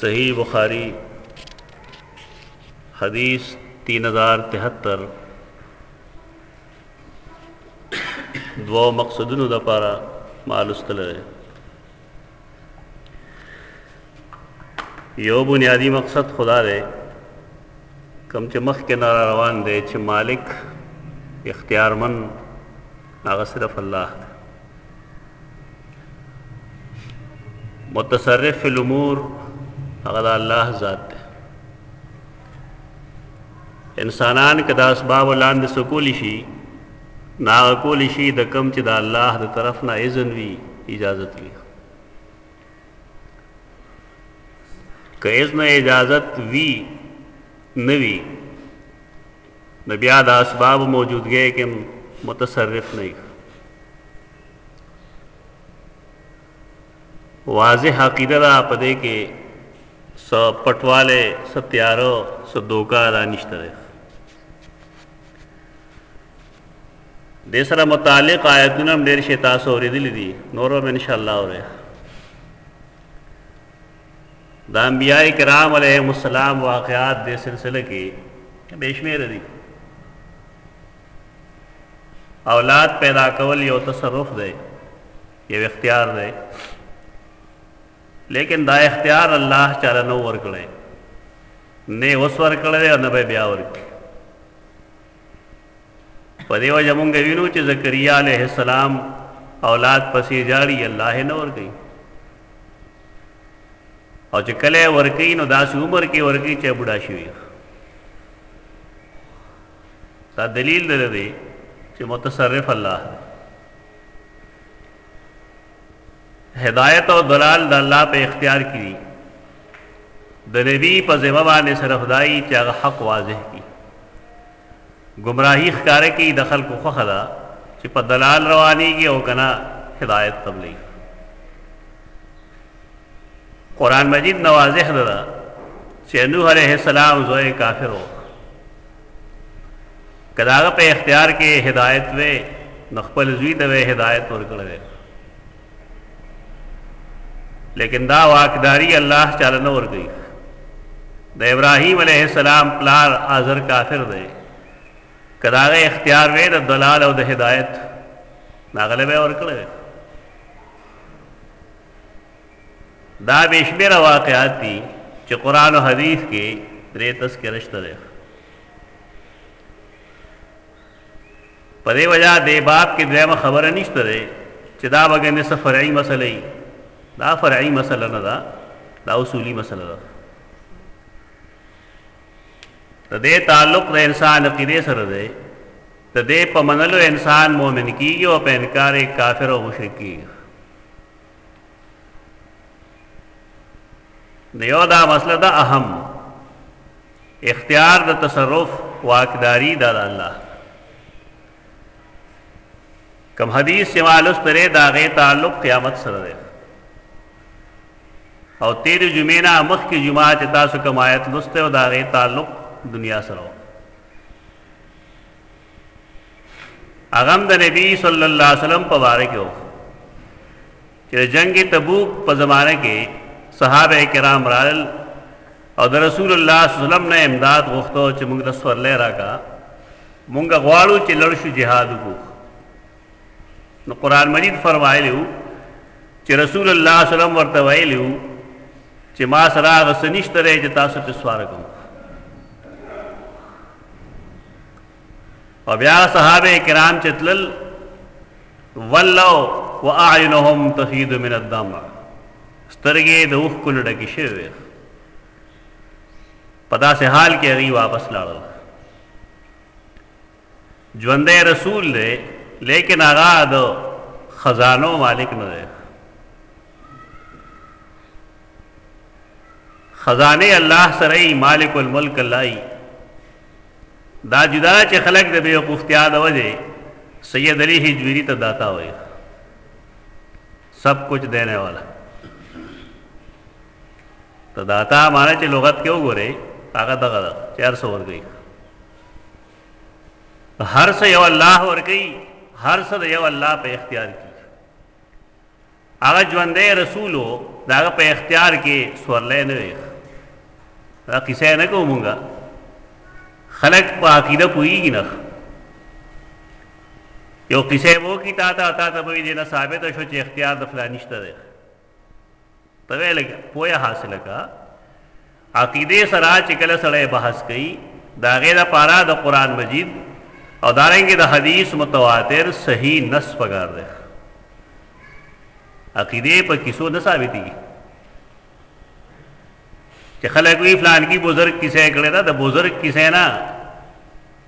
صحیح بخاری حدیث تین ہزار تہتر دو مقصدونو د پاره مالوستل دی یو بنیادی مقصد خدا دی کم چې مخکې نه روان دی چې مالک اختیارمن هغه صرف الله دی متصرف فی الامور هغه د الله ذات دی انسانان که د اسباب لاندې سکول شي نا کول شي د کم چې د الله د طرف نه اذن وي اجازت وي که اذن اجازت وي نوي نو بیا د اسبابو موجودګۍ کې هم متصرف نه یو واضح عقیده ده په دې کې څه پټوالی څه تیاره څه دوکه دا نشته دی دې سره متعلق آیتونه هم ډېر شي تاسو اورېدلي دي نور به انشاءالله اورئ د انبیاء کرام علیهم السلام واقعات د سلسله کې به شمیر دي اولاد پیدا کول یو تصرف دی یو اختیار دی لیکن دا اختیار الله تعالی نو ورکړي نه اوس ورکړي او نه به بیا ورکړي په دې وجه مونږ وینو چې زکریا علیه السلام اولاد پسې جاړي الله یې نه ورکوي او چې کله یې ورکوي نو داسې عمر کې ورکوي چې بوډا شوي دا دلیل دی دی چې متصرف الله دی هدایت او دلال د الله په اختیار کې دي د نبی په ذمہ باندې صرف دای چې هغه حق واضح کی گمراهی ښکار کی د خلکو خوخه ده چې په دلال روانيږي او کنا هدایت تبلیغ قران مجید نوازح ده چې نوح علیہ السلام زوی کافر وو که د هغه په اختیار کې هدایت وې نو خپل زوی ته به هدایت ورکړی وې لیکن دا واکداری الله تعالی نه ورګي د ابراهیم علیه السلام پلار آزر کافر دی کداغه اختیار وې د دلال او د هدایت ناغله به ورکړی دا بې شمېره واقعات دي چې قرآن او حدیث کې درې تذکره شته دی په دې وجه دې باب کې دویمه خبره نشته دی چې دا بګې نه څه فرعي مسله ای دا فرعي مسله نه ده دا اصولي مسله ده د دې تعلق د انسان عقیده سره دی د دې په منلو انسان مؤمن کیږي او په انکار کافر او مشرک کیږي نیو دا مسله دا اهم اختیار د تصرف واکداری دا د الله کم حدیث چې معلوس ترې دا غي تعلق قیامت سره دی او تیر جمعې نه مخ کې جمعه چې تاسو کوم آیت لسته او دا غي تعلق دنیا سره هغه هم د نبی صلی الله علیه وسلم په باره کې و چې د جنګ تبوک په زمانه کې صحابه کرام رال او د رسول الله صلی الله علیه وسلم نه امداد غوښتو چې موږ د سورلې راکا موږ غواړو چې لړ شو جهاد وکړو نو قران مجید فرمایلیو چې رسول الله صلی الله علیه وسلم ورته ویلیو چې ما سره غسنشتره چې تاسو ته سوار کوم او بیا صحابه کرام چې تلل ولو واعینهم تفید من الدمع سترګې د اوخ کول ډکې شوې په داسې حال کې هغه واپس لاړل ژوندې رسول دی لیکن هغه د خزانو مالک نه دی خزانه الله سره مالک الملک الله دا جدا چې خلک د بیوقوفتیا د وجه سید علی هجویری ته داتا وای سب کچھ دینے والا ته داتا معنی چې لغت کې وګورئ هغه دغه ده چې هر څه ورګي هر څه یو الله ورګي هر څه یو الله په اختیار کې هغه ژوندی رسول و د هغه په اختیار کې سورلی نه دی دا قصه یې نه کوو مونږه خلک په عقیده پوهېږي نه یو قصه یې وکړي تا ته تا ته به وي دې نه ثابته شو چې اختیار د فلاني شته دی ته ویې لږ پوهه حاصله کړه عقیدې سره چې کله سړی بحث کوي د هغې لپاره د قرآن مجید او دارنګې د حدیث متواتر صحیح نص پکار دی عقیدې په کیسو نه ثابتېږي چې خلک وی فلان کی بزرګ کیسه کړې ده د بزرګ کیسه نه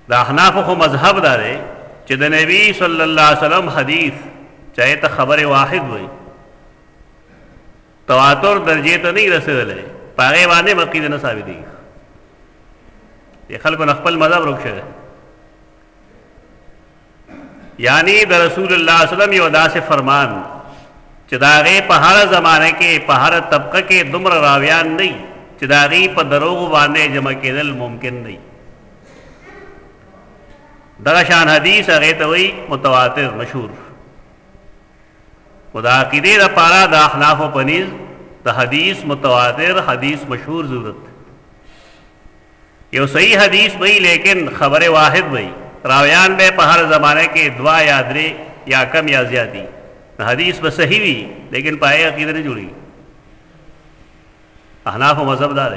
د احناف خو مذهب دا دی چې د نبی صلی الله علیه وسلم حدیث چاہے ته خبره واحد وي تواتر درجې ته نه رسېدلی په هغې باندې هم عقیده نه ثابتېږي د خلکو نه خپل مذهب ورک شوی یعنی د رسول الله صلی الله علیه وسلم یو داسې فرمان چې دا غي په هر زمانه کې په هر طبقه کې دومره راویان نه چې دا غي په دروغ باندې جمع کېدل ممکن نه دغه شان حدیث هغه ته وی متواتر مشهور خو د عقیدې لپاره د احنافو په نیز د حدیث متواتر حدیث مشهور ضرورت دی یو صحیح حدیث به لیکن خبر واحد به راویان به په هر زمانه کې دوا یا درې یا کم یا زیاتی حدیث به صحیح وي لیکن پای عقیده نه جوړي احناف مذهب دار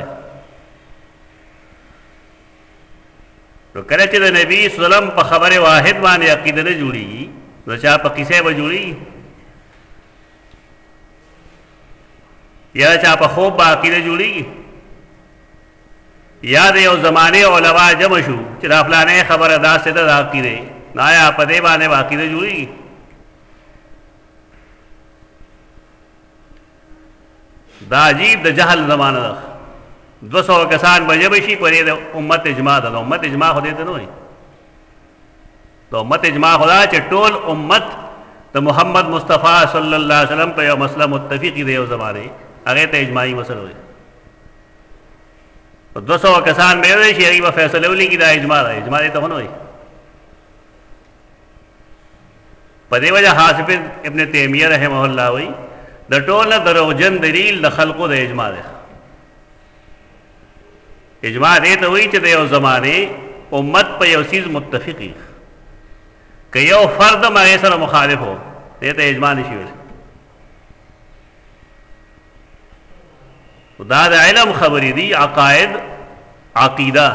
نو کله چې د نبی سلام په خبره واحد باندې عقیده نه جوړیږي نو چا په کیسه به جوړیږي یا چا په خوب به عقیده جوړیږي یا د یو زمانه علما جمع شو چې دا فلانه خبره دا څه ده عقیده نه یا په دې باندې عقیده جوړیږي دا عجیب د جهل زمانه ده دو سو کسان به جمع شي پرې د امت اجماع ده د امت اجماع خو دې ته نه وایي د امت اجماع خو دا چې ټول امت د محمد مصطفی صلی الله علیه وسلم په یو مسله متفق دی یو زمانه هغه ته اجماعي مسله وایي په دو سو کسان به وایي چې هغه فیصله ولي کې دا اجماع ده اجماع دې ته نه وایي په دې وجه حافظ ابن تیمیه رحمه الله وی د ټوله دروغجن دلیل د خلقو د اجماع ده اجماع دې ته وی چې د یو زمانه امت په یو سیز متفقی که یو فرد ما سره مخالف هو دې ته اجماع نشي ویل نو دا د علم خبرې دي، عقاید، عقیده،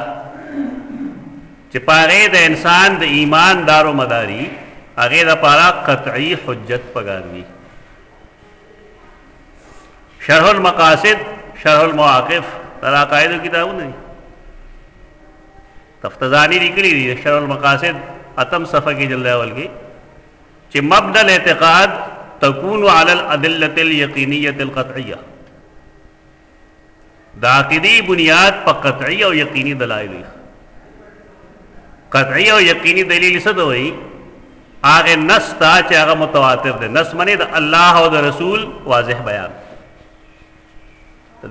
چې په هغې د انسان د ایمان دار و مداري، هغې لپاره قطعي حجت پکار وي. شرح المقاصد، شرح المواقف، دا د عقایدو کتابونه دي. تفتزاني لیکلي دي، شرح المقاصد اتم صفحه کې جلد اول کې، چې مبنى الاعتقاد تكون على الادلة اليقينية القطعية د عقیدی بنیاد په قطعی او یقینی دلایل وي قطعی او یقینی دلیل څه دوی هغه نص تا چې هغه متواتر دی نص منی د الله او د رسول واضح بیان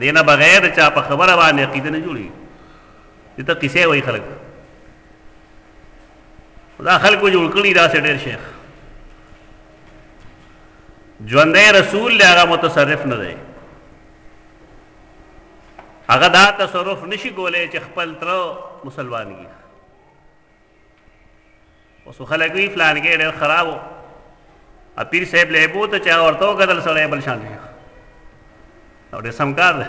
دینه بغیر چا په خبره باندې عقیده نه جوړي دته کیسه وای خلک دا خلکو جوړ کړی دا سه ډیر شیخ ژوندې رسول له هغه متصرف نه دی هغه دا تصرف نشي کولای چې خپل تر مسلمان کی اوس خلک وی فلان کې ډېر خرابو ا پیر صاحب له بوت چا ورته غدل سره بل شان دی او دې سم کار دی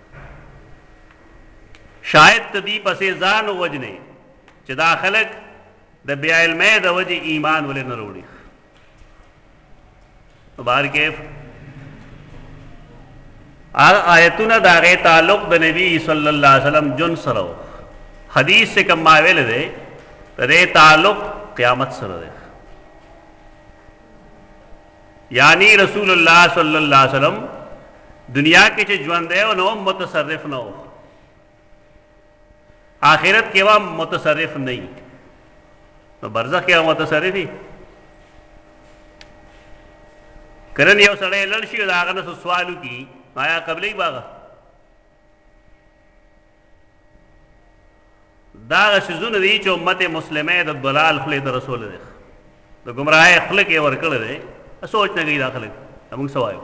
شاید ته دی پسې ځان ووجنې چې دا خلک د بیا علمه د وجې ایمان ولې نه وروړي نو بهر کیف هر آیتونه د هغې تعلق د نبی صلی الله علیه وسلم جن سره و حدیث سے کم ما ویل دی د دې تعلق قیامت سره دی یعنی رسول الله صلی الله علیه وسلم دنیا کې چې ژوندی و نو متصرف نه و آخرت کې هم متصرف نه وي نو برزخ کې هم متصرف وي کرن یو سړی لړ شي دا هغه نه سوالو کی آیا قبلې باغ دا سيزونه دي چې امت مسلمه د ضلال خلې ته رسول دي د گمراهي خلې کې ور کړل دي سوچ نه کوي دا خلک موږ سوایو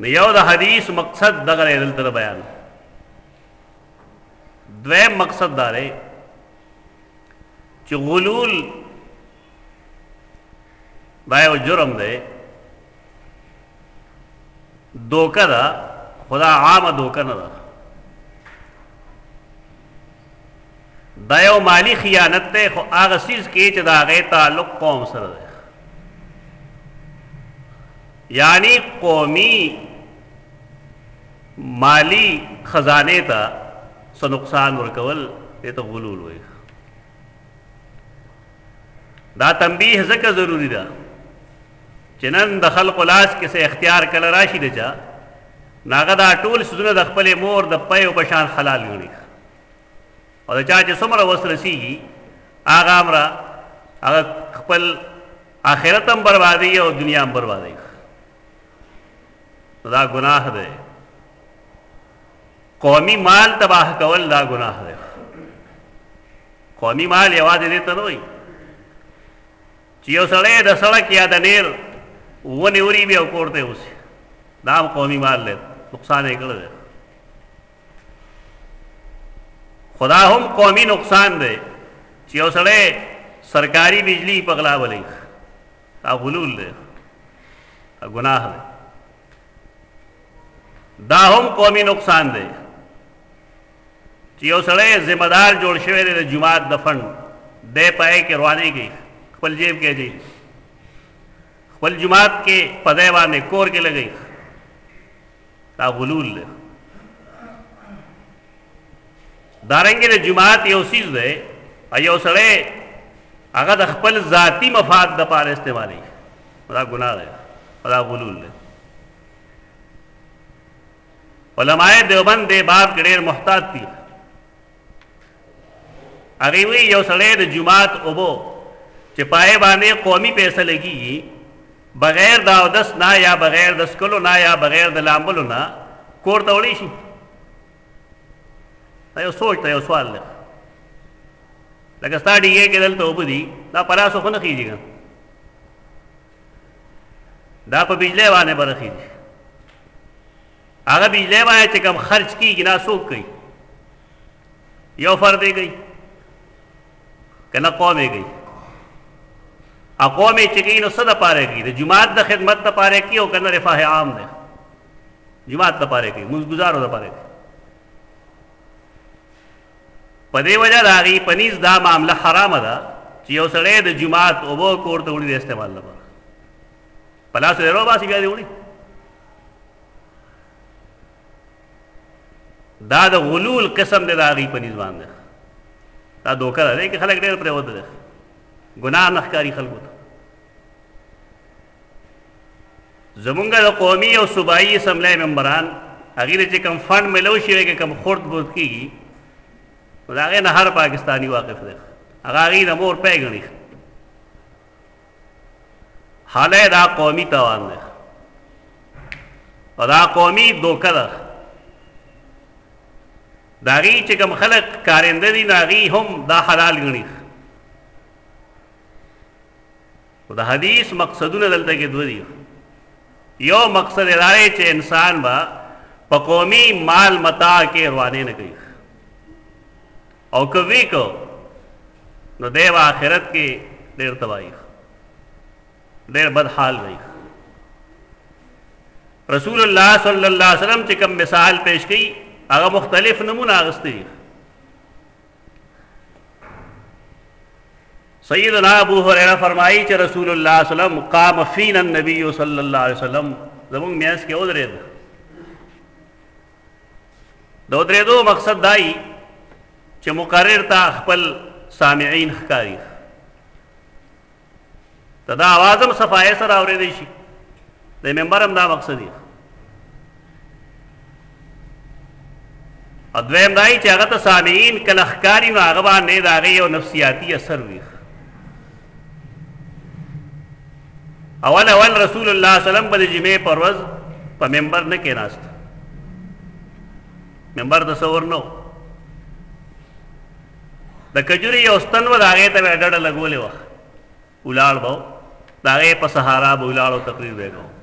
نو یو د حدیث مقصد دغه دلته بیان دویم مقصد دا دی چې غلول دا یو جرم دی دوکه ده خدا عامه دوکه نه ده دا یو مالی خیانت دی خو هغه سیز کې چې دا غي تعلق قوم سره دی یعنی قومی مالی خزانه ته څه نقصان ورکول دې ته غلول وایي دا تنبیه ځکه ضروری ده چې نن د خلق لاس کې سه اختیار کله راشي د چا ناغه دا ټول سونه د خپل مور د پي او بشان حلال ګڼي او دا چا چې څومره وسرسيږي هغه امر هغه خپل آخرت هم بربادي او دنیا هم بربادي دا گناہ ده قومي مال تباه کول دا ګناه دی قومي مال یوازې دې ته نه وایي چې یو سړی د سړک یا د نیر ونې وري بیا کور ته اوسي دا هم قومي مال دی نقصان یې کړی دی خدا هم قومي نقصان دی چې یو سړی سرکاري بجلی په غلا ولې دا غلول دی ګناه دی دا هم قومي نقصان دی چې یو سړی ذمہ دار جوړ شوی دی د جماعت د فند دی پای کې روانې کې خپل جیب کې دی خپل جماعت کې په ځای باندې کور کې لګي دا غلول دی دارنګه د جماعت یو سیز دی یو سړی هغه د خپل ذاتی مفاد د پاره استعمالي نو دا ګناه ده او دا غلول ده علماء دیوبند دې باب کې ډېر محتاط دي هغه وی یو سړی د جمعات اوبو چې پای باندې قومي پیسې لګي بغیر دا دس نه یا بغیر د سکلو نه یا بغیر د لامبلو نه کور ته وړي شي دا یو سوچ ته یو سوال دی لکه ستا ډیګې کې دلته اوبه دي دا پلاسو خو نه خېږي دا په بجلی باندې برخې دي هغه بجلی باندې چې کوم خرج کیږي دا څوک کوي یو فرد یې کوي که نه قوم یې کوي قوم یې چې کوي نو څه دپاره کوي د جومات د خدمت دپاره کوي او که نه رفاه عام دی جومات دپاره کوي مونځګزارو دپاره کوي په دې وجه د هغوی په نيز دا معامله حرامه ده چې يو سړی د جومات اوبه کور ته وړي د استعمال لپاره په لاس يې راوباسي بیا دې وړي دا د غلول قسم دی د هغوی په نيز باندې دا دوکه ده دی که خلک ډېر پرېوته دی ګناه نه ښکاري خلکو ته زمونږ د قومي او صوبايي اسمبلۍ ممبران هغوی ته چې کوم فنډ ملو شوی که کوم خرد برد کېږي نو د هغې نه هر پاکستاني واقف دی هغه هغوی د مور پی ګڼي حاله دا قومي توان دی او دا قومي دوکه ده د هغوی چې کوم خلک کارنده دي نو هغوی هم دا حلال ګڼي خو د حدیث مقصدونه دلته کې دوه دي. یو مقصد یې دا دی چې انسان به په قومي مال متاع کې روانې نه کوي او که وی کو نو دی به آخرت کې ډېر تباهي ډېر بد حال وي رسول الله صلی الله علیه وسلم چې کوم مثال پیش کړي هغه مختلف نمونه اغستې سیدنا ابو هريره فرمایي چې رسول الله صلی الله علیه وسلم قام فینا النبي صلی الله علیه وسلم زموږ میاس کې ودرېد د ودرېدو مقصد دای چې مقرر تا خپل سامعین ښکاری ته دا اواز هم صفایې سره اورېدی شي د ممبر هم دا مقصد دی او دویم دا چې هغه ته سامعین کله ښکاري نو هغه باندې د هغې یو نفسیاتي اثر وي اول اول رسول الله صلی الله علیه وسلم به د جمعې پر ورځ په ممبر نه کېناست ممبر د څور نه د کجوري یو ستن وه، د هغې ته به یې ډډه لګولې وه، ولاړ به و، د هغې په سهارا به ولاړ او تقریر به یې کاوه.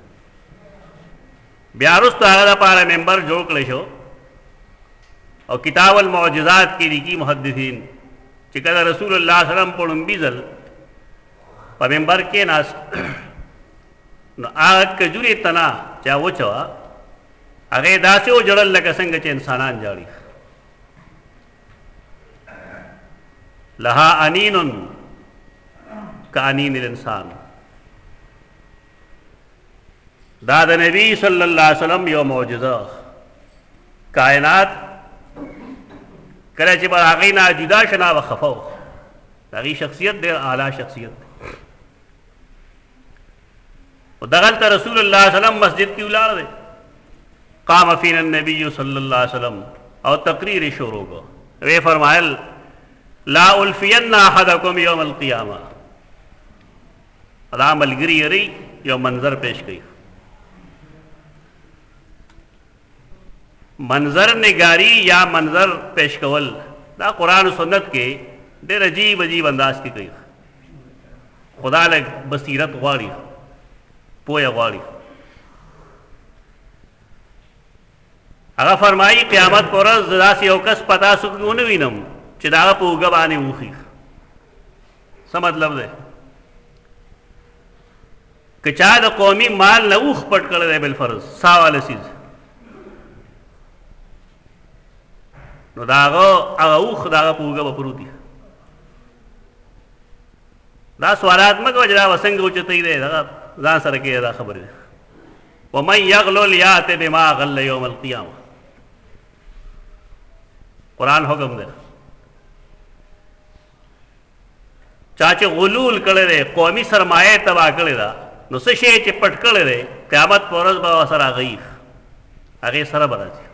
بیا وروسته هغه لپاره ممبر جوړ کړی شو او کتاب المعجزات کې لیکي محدثین چې کله رسول الله صلی الله علیه وسلم په لومبي ځل په ممبر کې ناس نو هغه کجوري تنا چا وچوا هغه داسې و جړل لکه څنګه چې انسانان جاړي لها انین کانین الانسان دا د نبی صلی الله علیه وسلم یو معجزه کائنات کله چې بر هغه نه جدا شنا وخفو هغه شخصیت ډیر اعلی شخصیت او دغلت رسول الله صلی الله علیه وسلم مسجد کې ولار دی قام فینا النبی صلی الله علیه وسلم او تقریر شروع کو وی فرمایل لا الفین احدکم یوم القیامه دا ملګری یری یو منظر پیش کړي منظر نګاری یا منظر پیش کول دا قرآن و سنت کې ډېر عجیب عجیب انداز کې کوي خدا لږ بصیرت غواړي پوهه غواړي هغه فرمایي قیامت پر ورځ داسې یو کس په تاسو کې ونه وینم چې د هغه په اوږه باندې وخي څه مطلب دی که چا د قومي مال نه اوښ پټ کړی دی بالفرض سا واله څیز نو د هغه هغه اوښ د هغه په اوږه به پروت دی دا سوالات مه کوه چې دا به څنګه اوچتوي دی دغه ځان سره کې دا خبرې دی ومن یغلل یات بما غل یوم القیامه قرآن حکم دی چا چې غلول کړی دی قومي سرمایه تباه کړې ده نو څه شی چې پټ کړی دی قیامت په ورځ به سره غیخ هغه سره به راځي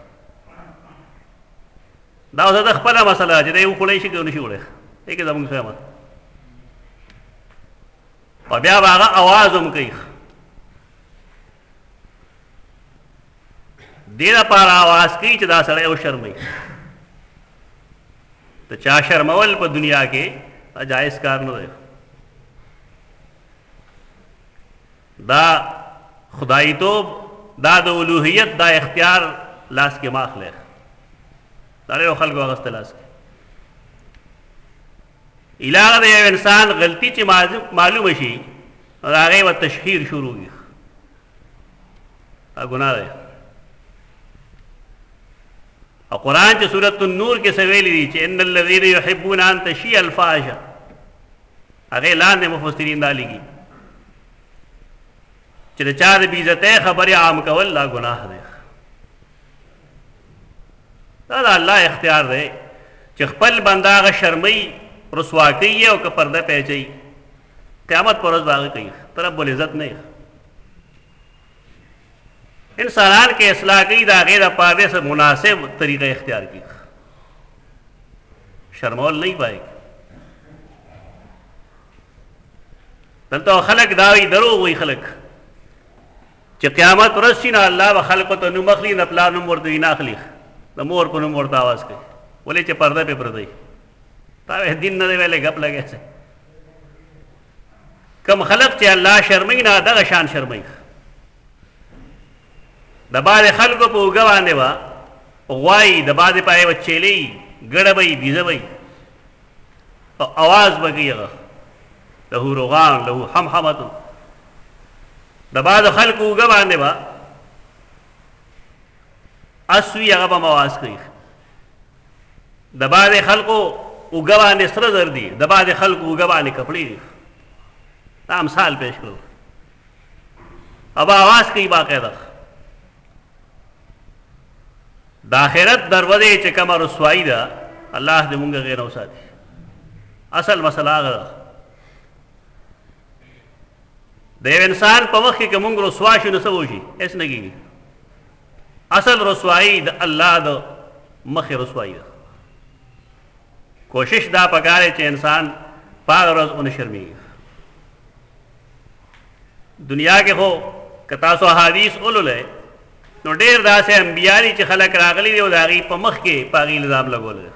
دا اوس د خپل مسله چې دی وکړی شي که نشي وړي یکه زموږ قیامت او بیا هغه आवाज هم کوي دې لپاره आवाज کوي چې دا سړی او شرمي ته چا شرمول په دنیا کې جایز کار نه دی دا خدای توب دا د اولوهیت دا اختیار لاس کې ماخله دا له خلکو غسته لاس کې اله هغه د یو انسان غلطي چې معلومه شي نو د هغې به تشهیر شروع وي دا ګناه ده او قرآن چې سورت النور کې سویلی دي چې ان الذین یحبون ان تشیع الفاحشه هغه لاندې مفسرین دا لیکي چې د چا د بیزته خبره عام کول لا ګناه ده دا د الله اختیار دی چې خپل بنده هغه شرمي رسوا کوي او که پرده پیچي قیامت پر ورځ به هغه کوي ته رب العزت نه یې انسانان کې اصلاح کوي د هغې دپاره بیا څه مناسب طریقه اختیار کړي شرمول نه پای دلته خلک دا وي دروغ وي خلک چې قیامت ورځ شي نه الله به خلکو ته نوم اخلي نه پلار نوم ورته نه اخلي د مور په نوم ورته آواز کوي ولې چې پرده پې پردی تا وې دین نه دی ویلې غپ لګی سه کم خلق چې الله شرمای نه دغه شان شرمای د باندې خلکو په وګ باندې وا غوای د باندې پای وچېلې ګړبې بیزوي په اواز به ګی غخ له روغان له حمحمتو د بعد خلق وګ باندې با اسوی هغه به مواز کوي د بعد خلقو وګ باندې سره زر دي د بعد خلق وګ باندې کپړې دي دا مثال پیش کړو ابا आवाज کوي باقاعده د آخرت دروازه چې کومه رسوایی ده الله دې مونږ غیر وساتي اصل مسله هغه ده د یو انسان په مخ کې کومنګ رسوا شي نو څه وشي هیڅ نه کیږي اصل رسوایی د الله د مخ رسوایی ده کوشش دا پکاره چې انسان پاغ روز اون شرمېږي دنیا کې خو که تاسو حدیث ولولئ نو ډېر داسې انبیا دي چې خلک راغلي دي او د هغې په مخ کې په هغې الزام لګولی دی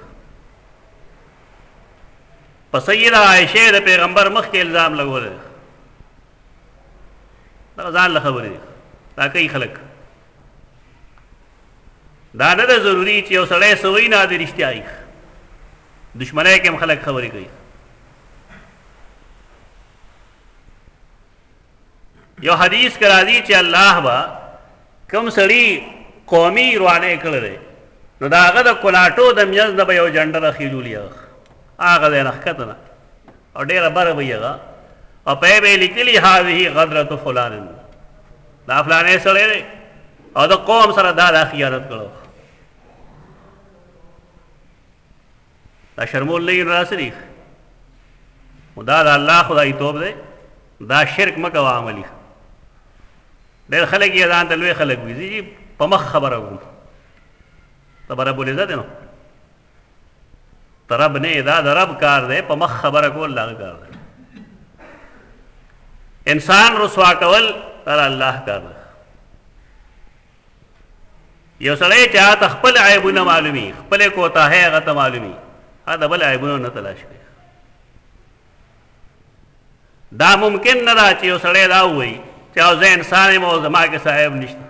په سیده عایشه د پیغمبر مخ کې الزام لګولی دی دا ځان له خبرې دی دا کوي خلک دا نه ده ضروري چې یو سړی سوی نه د رښتیا دښمنۍ کې هم خلک خبرې کوي یو حدیث کرا دی چې الله با کم سړی قومي روانه کړل نو دا هغه د کولاټو د میز د یو جنډه راخی جوړی هغه نه ښکته نه او ډیره بره وی هغه او په به لیکلی هذه غدرت فلان دا فلانه سره او د قوم سره دا د خیانت کړو دا شرمول لین راسریخ او دا د الله خدای توب دی دا شرک مکه و عملی ډېر خلک یې ځان ته لوی خلک وي چې په مخ خبره وو ته به رب العزت نو ته رب نه دا د رب کار دی په مخ خبره کول دا کار دی انسان رسوا کول تر الله کار دی یو سړی چې هغه ته خپل عیبونه معلومي خپلې کوتاهۍ هغه ته معلومي هغه د بل عیبونه نه تلاش کوي دا ممکن نه ده چې یو سړی دا ووایي چې او زه انسان یم او زما کې څه عیب نشته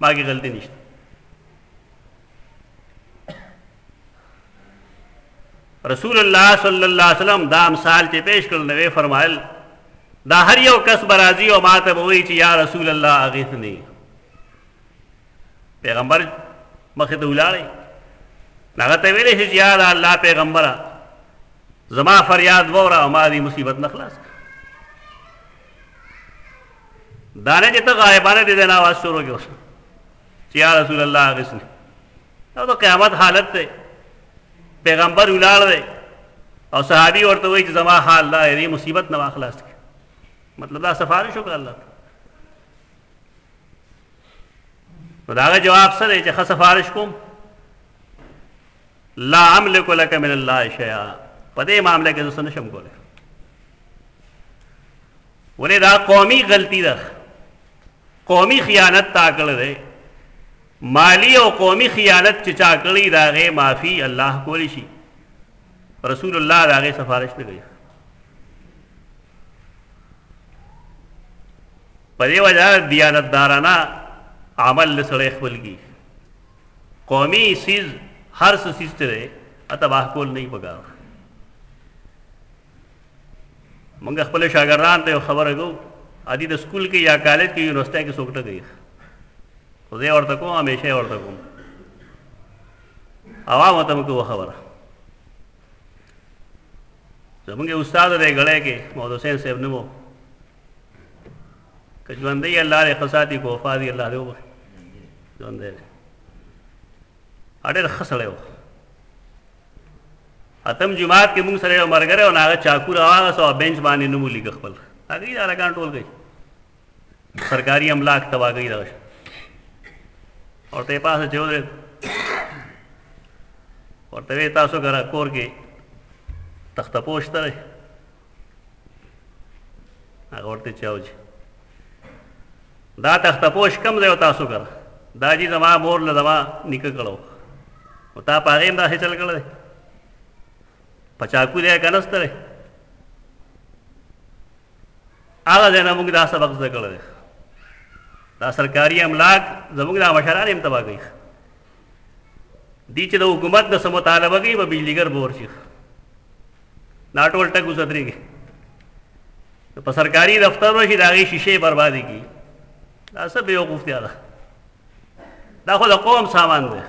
ما کې غلطي نشته رسول الله صلی الله علیه وسلم دا امثال چې پیش کړل نو فرمایل دا هر یو کس برازي او ماته به وایي چې یا رسول الله اغثنی پیغمبر مخه ته ولاړی هغه ته ویلې چې یا الله پیغمبره زما فریاد وره او ما دې مصیبت نه خلاص دا نه چې ته غایبانه دې نه आवाज شروع کړو چې یا رسول الله اغثنی دا د قیامت حالت دی پیغمبر ولاړ دی او صحابي ورته وایي چې زما حال دا دی مصیبت نه خلاص کړي مطلب دا سفارش وکړه الله ته نو دا جواب سره چې خه سفارش کوم لا املک لك من الله شيئا په دې معاملې کې څه نشم کولای ولې دا قومي غلطي ده قومي خیانت تا کړل دی مالی او قومی خیانت چې چا کړی د هغې معافي الله کولی شي رسول الله د هغې سفارش نه کوي په دې وجه دیانتدارانه عمل له سړی خپل کی قومي سیز هر څه سیز ته دی اتباه کول نه پکار مونږ خپل شاګردان ته خبره کو ادي د سکول کې یا کالج کې یونیورسيټي کې څوک ټګي خو زه ورته کوم همیشه ورته کوم عوام ته موږ خبره زمونږ استاد دی غړې کې محمد حسین صاحب نومو که ژوندې الله دې خصاتی کو وفا دې الله دې وبخ ژوندې اډېر خسړې و اتم جماعت کې موږ سره یو مرګره او هغه چاکو راوغسه او بنچ باندې نوم لیک خپل هغه دا لګان ټول گئی سرکاري املاک تباګی راش او ته پاسه چور ورته تاسو کرا کور کې تخت پوښتره هغه ورته چاو چې دا تخته پوش کم ځای تاسو کړ دا جی زما مور له زما نیکه کړو او تا په هغې هم داسې چل کړی په چاکو دی که نسته دی هغه ځای نه موږ دا سبق زده کړی دی دا سرکاري املاک زموږ دا مشران هم تباه کوي دی چې د حکومت د څه مطالبه کوي به بجلیګر به ورشي دا ټول ټکو صدرېږي په سرکاري دفتر راشي د هغې شیشې بربادې کړي دا څه بېوقوفتیا ده دا خو د قوم سامان دی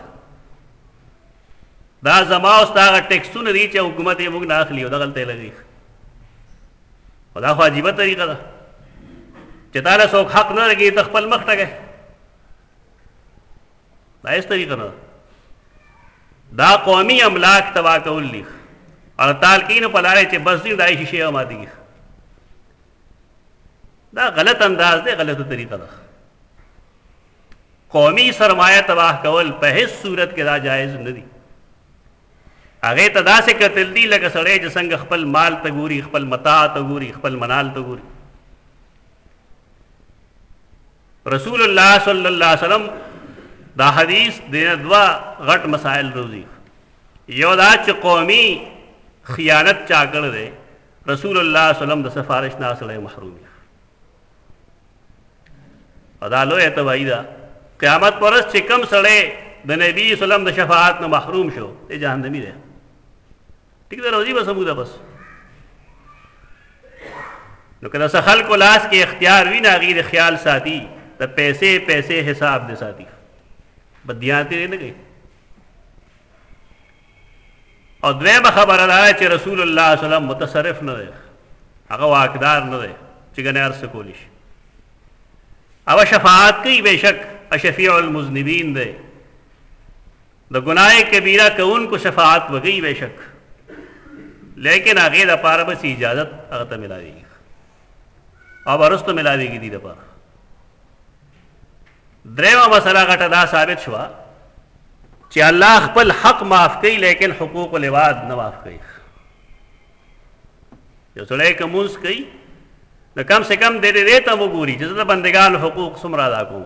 دا زما او ستا هغه ټیکسونه دي چې حکومت یې موږ نه اخلي او دغلته یې لګوي خو دا خو عجیبه طریقه ده چې تا له څوک حق نه لګوي ته خپل مخ ټګی دا هیڅ طریقه نه دا قومي املاک تبا کول دي اړتال کینو په لارې چې بس دین دای شي ما دي دا غلط انداز دی غلطه طریقه ده قومي سرمایه تباہ کول په هیڅ صورت کې دا جایز نه دي هغه ته داسې قتل دي لکه سړی چې څنګه خپل مال ته ګوري خپل متاع ته ګوري خپل منال ته ګوري رسول الله صلی الله علیه وسلم دا حدیث د دوا غټ مسائل روزي یو دا چې قومي خیانت چا کړ دی رسول الله صلی الله علیه وسلم د سفارش نه اصله محروم دی ادا لوی توای دا قیامت پرس چې کم سړی د نبی صلی الله علیه وسلم د شفاعت نه محروم شو ته جهنمی دی ټیک ده روزي به سبو ده بس نو کله څه خلکو لاس کې اختیار وی نه غیر خیال ساتي د پیسې پیسې حساب دې ساتي بدیات دې نه کوي او دویمه خبره دا چې رسول الله صلی الله علیه وسلم متصرف نه دی هغه واقدار نه دی چې ګنې ارس کولی شي او شفاعت کوي بشک اشفیع المذنبین دی د ګناه کبیره کوونکو شفاعت وږی بېشک لیکن هغې د پاره به څه اجازت هغه ته ملاویږي او ورستو ملاویږي دي د پاره درېمه مسله غټه دا ثابت شوه چې الله خپل حق معاف کوي لیکن حقوق العباد نه معاف کوي یو سړی که مونځ کوي نو کم سے کم د دې ته وګوري چې د بندګانو حقوق څومره ادا کوم